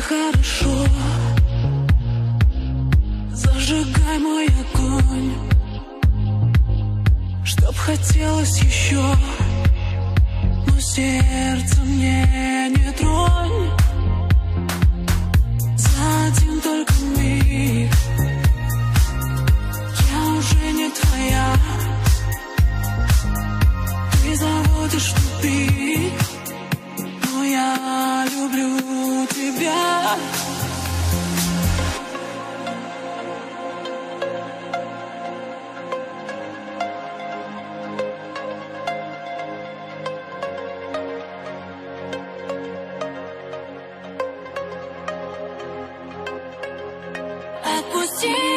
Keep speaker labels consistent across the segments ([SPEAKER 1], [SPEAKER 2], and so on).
[SPEAKER 1] хорошо. Зажигай мой огонь. Чтоб хотелось еще Но сердце мне не тронь. За один только миг. Я уже не твоя. Ты заводишь тупик you.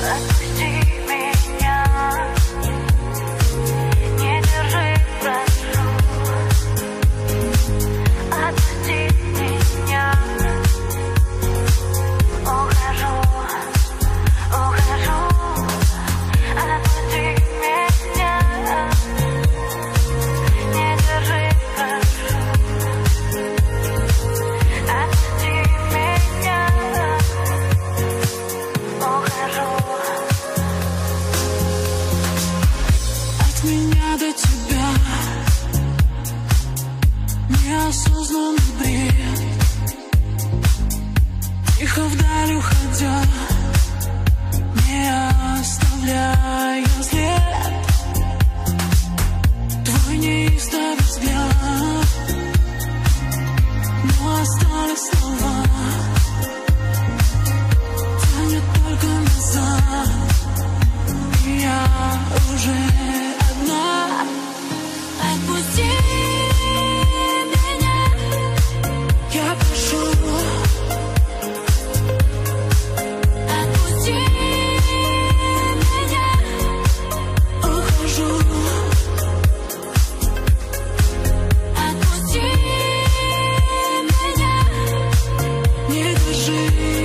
[SPEAKER 1] Let's it. Неосознанный бред. Тихо вдаль уходя Не оставляя след żyje.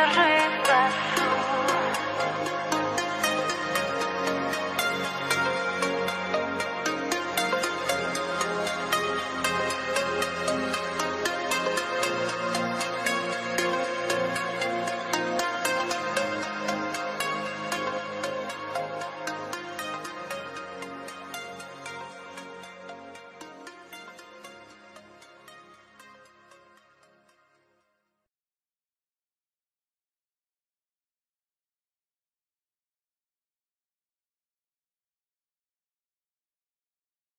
[SPEAKER 1] never